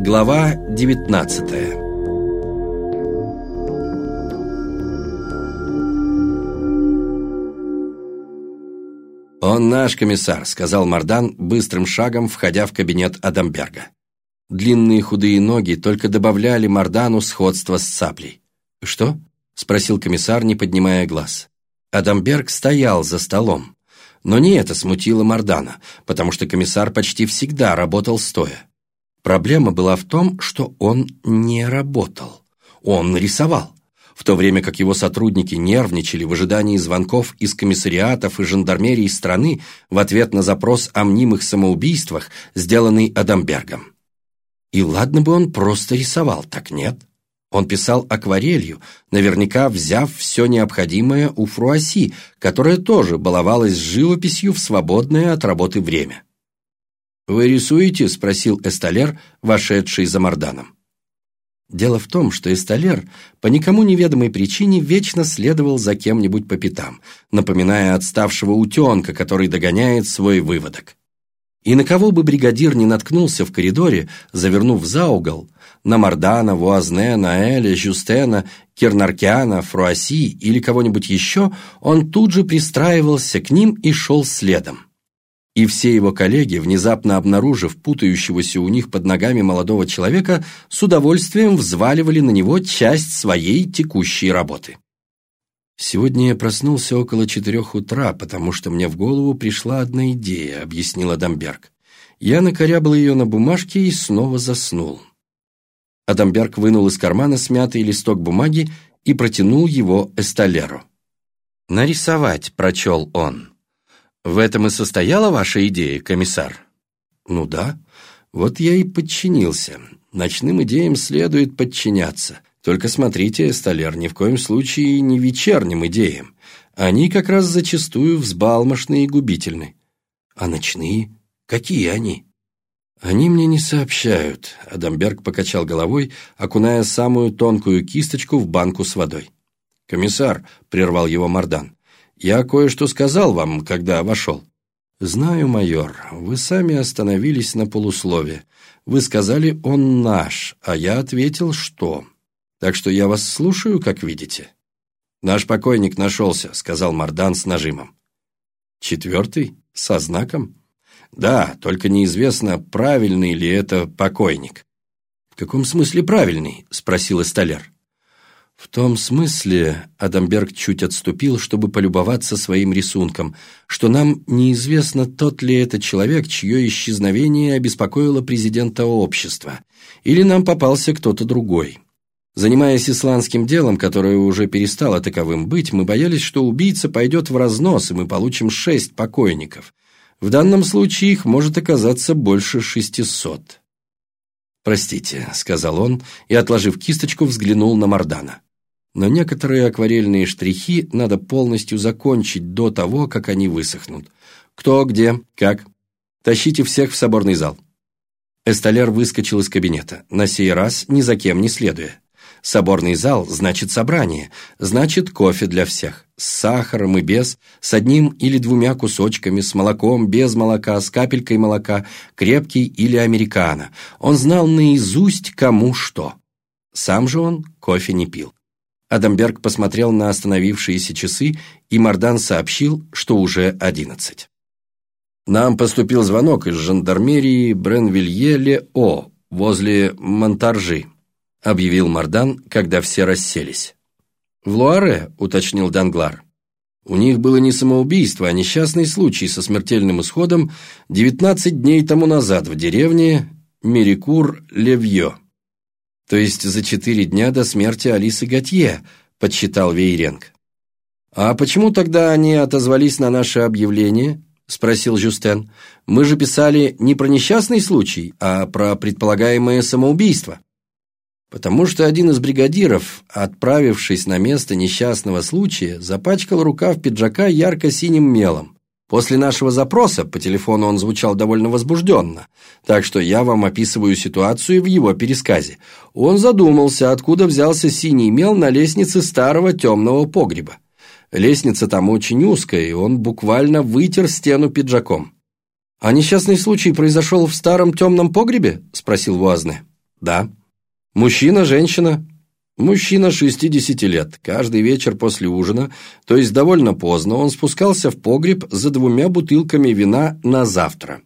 Глава 19 «Он наш комиссар», — сказал Мардан, быстрым шагом входя в кабинет Адамберга. Длинные худые ноги только добавляли Мардану сходство с цаплей. «Что?» — спросил комиссар, не поднимая глаз. Адамберг стоял за столом. Но не это смутило Мардана, потому что комиссар почти всегда работал стоя. Проблема была в том, что он не работал. Он рисовал. В то время как его сотрудники нервничали в ожидании звонков из комиссариатов и жандармерии страны в ответ на запрос о мнимых самоубийствах, сделанный Адамбергом. И ладно бы он просто рисовал, так нет. Он писал акварелью, наверняка взяв все необходимое у Фруаси, которая тоже баловалась живописью в свободное от работы время. «Вы рисуете?» – спросил Эсталер, вошедший за Марданом. Дело в том, что Эсталер по никому неведомой причине вечно следовал за кем-нибудь по пятам, напоминая отставшего утенка, который догоняет свой выводок. И на кого бы бригадир не наткнулся в коридоре, завернув за угол, на Мардана, Вуазне, Наэля, Жюстена, Кернаркиана, Фруаси или кого-нибудь еще, он тут же пристраивался к ним и шел следом. И все его коллеги, внезапно обнаружив путающегося у них под ногами молодого человека, с удовольствием взваливали на него часть своей текущей работы. «Сегодня я проснулся около четырех утра, потому что мне в голову пришла одна идея», — объяснил Адамберг. Я накорябал ее на бумажке и снова заснул. Адамберг вынул из кармана смятый листок бумаги и протянул его Эсталеру. «Нарисовать», — прочел он. «В этом и состояла ваша идея, комиссар?» «Ну да. Вот я и подчинился. Ночным идеям следует подчиняться. Только смотрите, Эсталер, ни в коем случае не вечерним идеям. Они как раз зачастую взбалмошны и губительны. А ночные? Какие они?» «Они мне не сообщают», — Адамберг покачал головой, окуная самую тонкую кисточку в банку с водой. «Комиссар», — прервал его Мардан, — «я кое-что сказал вам, когда вошел». «Знаю, майор, вы сами остановились на полуслове. Вы сказали, он наш, а я ответил, что. Так что я вас слушаю, как видите». «Наш покойник нашелся», — сказал Мардан с нажимом. «Четвертый? Со знаком?» Да, только неизвестно, правильный ли это покойник. «В каком смысле правильный?» – спросил Столяр. В том смысле Адамберг чуть отступил, чтобы полюбоваться своим рисунком, что нам неизвестно, тот ли это человек, чье исчезновение обеспокоило президента общества, или нам попался кто-то другой. Занимаясь исландским делом, которое уже перестало таковым быть, мы боялись, что убийца пойдет в разнос, и мы получим шесть покойников – в данном случае их может оказаться больше шестисот. «Простите», — сказал он и, отложив кисточку, взглянул на Мардана. «Но некоторые акварельные штрихи надо полностью закончить до того, как они высохнут. Кто, где, как. Тащите всех в соборный зал». Эсталер выскочил из кабинета, на сей раз ни за кем не следуя. Соборный зал значит собрание, значит кофе для всех. С сахаром и без, с одним или двумя кусочками, с молоком, без молока, с капелькой молока, крепкий или американо. Он знал наизусть кому что. Сам же он кофе не пил. Адамберг посмотрел на остановившиеся часы, и Мардан сообщил, что уже одиннадцать. «Нам поступил звонок из жандармерии Бренвилье-Ле-О возле Монтаржи», — объявил Мардан, когда все расселись. «В Луаре», — уточнил Данглар. «У них было не самоубийство, а несчастный случай со смертельным исходом 19 дней тому назад в деревне Мерикур-Левье. То есть за четыре дня до смерти Алисы Готье», — подсчитал Вейренг. «А почему тогда они отозвались на наше объявление?» — спросил Жюстен. «Мы же писали не про несчастный случай, а про предполагаемое самоубийство». Потому что один из бригадиров, отправившись на место несчастного случая, запачкал рукав пиджака ярко-синим мелом. После нашего запроса, по телефону он звучал довольно возбужденно, так что я вам описываю ситуацию в его пересказе. Он задумался, откуда взялся синий мел на лестнице старого темного погреба. Лестница там очень узкая, и он буквально вытер стену пиджаком. «А несчастный случай произошел в старом темном погребе?» – спросил Вуазне. Да. Мужчина, женщина? Мужчина 60 лет. Каждый вечер после ужина, то есть довольно поздно, он спускался в погреб за двумя бутылками вина на завтра.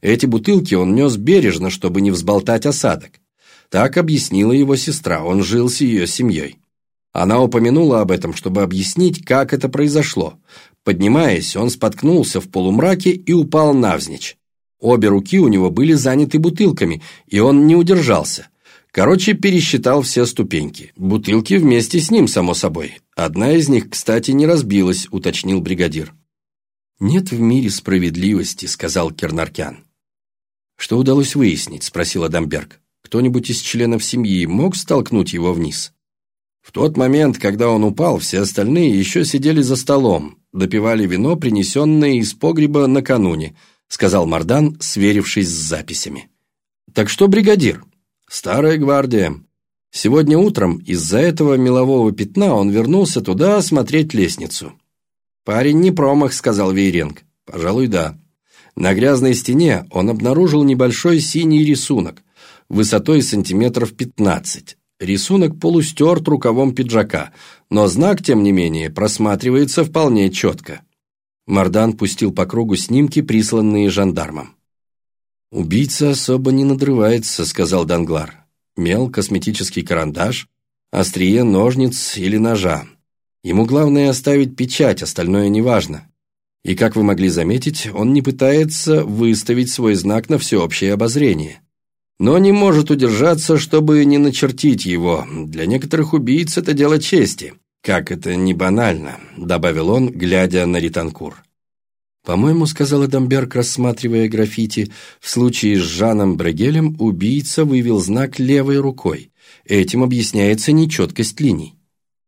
Эти бутылки он нес бережно, чтобы не взболтать осадок. Так объяснила его сестра, он жил с ее семьей. Она упомянула об этом, чтобы объяснить, как это произошло. Поднимаясь, он споткнулся в полумраке и упал навзничь. Обе руки у него были заняты бутылками, и он не удержался. Короче, пересчитал все ступеньки. Бутылки вместе с ним, само собой. Одна из них, кстати, не разбилась, уточнил бригадир. «Нет в мире справедливости», — сказал Кернаркян. «Что удалось выяснить?» — спросил Адамберг. «Кто-нибудь из членов семьи мог столкнуть его вниз?» В тот момент, когда он упал, все остальные еще сидели за столом, допивали вино, принесенное из погреба накануне — сказал Мардан, сверившись с записями. «Так что, бригадир?» «Старая гвардия. Сегодня утром из-за этого мелового пятна он вернулся туда осмотреть лестницу». «Парень не промах», — сказал Вейренг. «Пожалуй, да». На грязной стене он обнаружил небольшой синий рисунок, высотой сантиметров пятнадцать. Рисунок полустерт рукавом пиджака, но знак, тем не менее, просматривается вполне четко. Мардан пустил по кругу снимки, присланные жандармом. «Убийца особо не надрывается», — сказал Данглар. «Мел, косметический карандаш, острие ножниц или ножа. Ему главное оставить печать, остальное неважно. И, как вы могли заметить, он не пытается выставить свой знак на всеобщее обозрение. Но не может удержаться, чтобы не начертить его. Для некоторых убийц это дело чести. «Как это не банально», — добавил он, глядя на Ританкур. «По-моему, — сказал Эдамберг, рассматривая граффити, — в случае с Жаном Брегелем убийца вывел знак левой рукой. Этим объясняется нечеткость линий».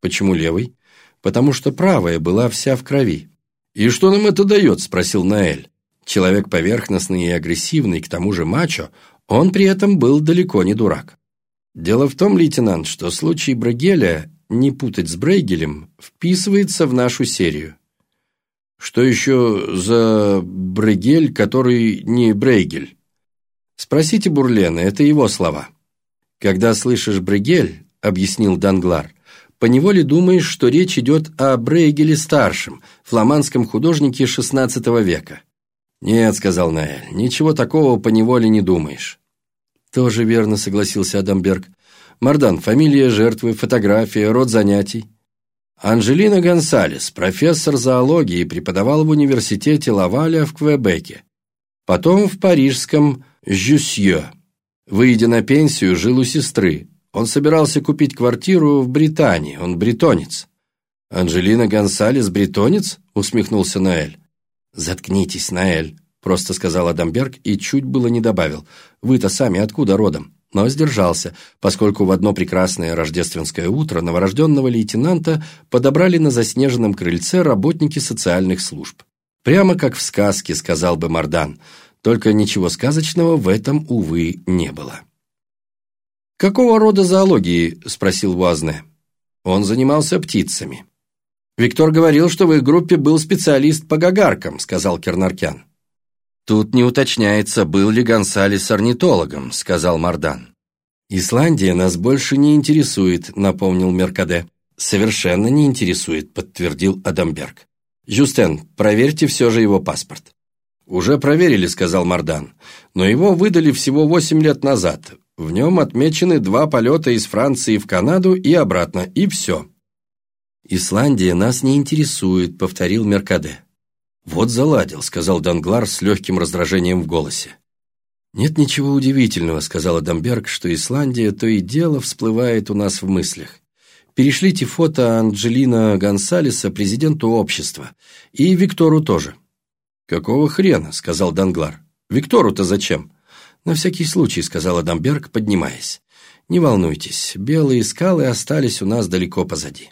«Почему левой?» «Потому что правая была вся в крови». «И что нам это дает?» — спросил Наэль. Человек поверхностный и агрессивный, к тому же мачо, он при этом был далеко не дурак. Дело в том, лейтенант, что случай Брегеля не путать с Брейгелем, вписывается в нашу серию. Что еще за Брейгель, который не Брейгель? Спросите Бурлена, это его слова. Когда слышишь Брейгель, объяснил Данглар, поневоле думаешь, что речь идет о Брейгеле-старшем, фламандском художнике XVI века. «Нет», — сказал Наэль, — «ничего такого поневоле не думаешь». «Тоже верно», — согласился Адамберг. Мардан, фамилия жертвы, фотография, род занятий. Анжелина Гонсалес, профессор зоологии, преподавал в университете Лаваля в Квебеке. Потом в парижском Жюсье. Выйдя на пенсию, жил у сестры. Он собирался купить квартиру в Британии, он бретонец. «Анжелина Гонсалес бретонец?» — усмехнулся Наэль. «Заткнитесь, Наэль», — просто сказал Адамберг и чуть было не добавил. «Вы-то сами откуда родом?» Но сдержался, поскольку в одно прекрасное рождественское утро новорожденного лейтенанта подобрали на заснеженном крыльце работники социальных служб. «Прямо как в сказке», — сказал бы Мардан, только ничего сказочного в этом, увы, не было. «Какого рода зоологии?» — спросил Вуазне. Он занимался птицами. «Виктор говорил, что в их группе был специалист по гагаркам», — сказал Кернаркян. «Тут не уточняется, был ли Гонсалес орнитологом», — сказал Мардан. «Исландия нас больше не интересует», — напомнил Меркаде. «Совершенно не интересует», — подтвердил Адамберг. «Жюстен, проверьте все же его паспорт». «Уже проверили», — сказал Мардан. «Но его выдали всего восемь лет назад. В нем отмечены два полета из Франции в Канаду и обратно, и все». «Исландия нас не интересует», — повторил Меркаде. «Вот заладил», — сказал Данглар с легким раздражением в голосе. «Нет ничего удивительного», — сказал Адамберг, «что Исландия то и дело всплывает у нас в мыслях. Перешлите фото Анджелина Гонсалеса президенту общества. И Виктору тоже». «Какого хрена?» — сказал Данглар. «Виктору-то зачем?» «На всякий случай», — сказал Адамберг, поднимаясь. «Не волнуйтесь, белые скалы остались у нас далеко позади».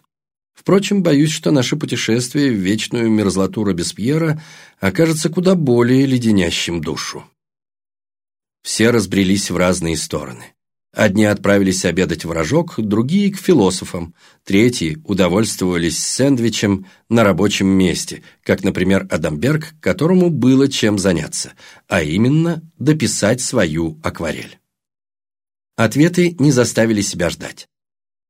Впрочем, боюсь, что наше путешествие в вечную мерзлоту Робеспьера окажется куда более леденящим душу. Все разбрелись в разные стороны. Одни отправились обедать в рожок, другие – к философам, третьи удовольствовались сэндвичем на рабочем месте, как, например, Адамберг, которому было чем заняться, а именно дописать свою акварель. Ответы не заставили себя ждать.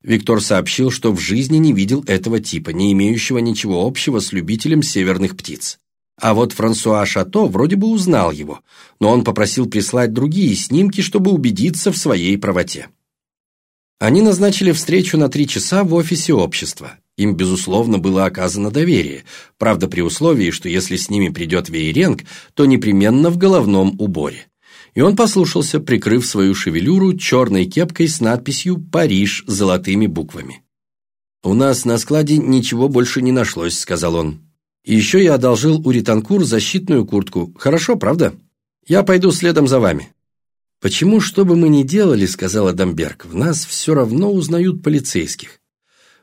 Виктор сообщил, что в жизни не видел этого типа, не имеющего ничего общего с любителем северных птиц. А вот Франсуа Шато вроде бы узнал его, но он попросил прислать другие снимки, чтобы убедиться в своей правоте. Они назначили встречу на три часа в офисе общества. Им, безусловно, было оказано доверие, правда при условии, что если с ними придет Вейренг, то непременно в головном уборе. И он послушался, прикрыв свою шевелюру черной кепкой с надписью «Париж» золотыми буквами. «У нас на складе ничего больше не нашлось», — сказал он. И еще я одолжил у Ританкур защитную куртку. Хорошо, правда? Я пойду следом за вами». «Почему, что бы мы ни делали, — сказал Адамберг, — в нас все равно узнают полицейских?»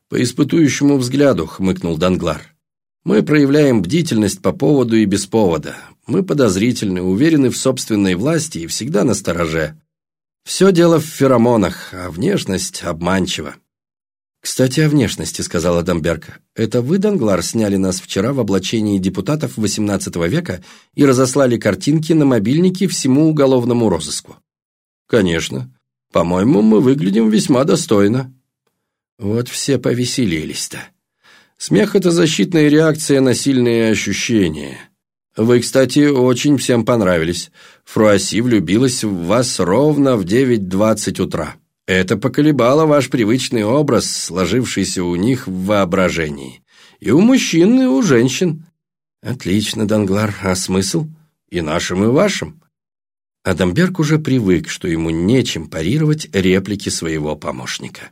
«По испытующему взгляду», — хмыкнул Данглар. «Мы проявляем бдительность по поводу и без повода. Мы подозрительны, уверены в собственной власти и всегда на стороже. Все дело в феромонах, а внешность обманчива». «Кстати, о внешности», — сказал Адамберг. «Это вы, Данглар, сняли нас вчера в облачении депутатов XVIII века и разослали картинки на мобильники всему уголовному розыску?» «Конечно. По-моему, мы выглядим весьма достойно». Вот все повеселились-то. Смех — это защитная реакция на сильные ощущения. Вы, кстати, очень всем понравились. Фруасси влюбилась в вас ровно в 9.20 утра. Это поколебало ваш привычный образ, сложившийся у них в воображении. И у мужчин, и у женщин. Отлично, Данглар, а смысл? И нашим, и вашим. Адамберг уже привык, что ему нечем парировать реплики своего помощника.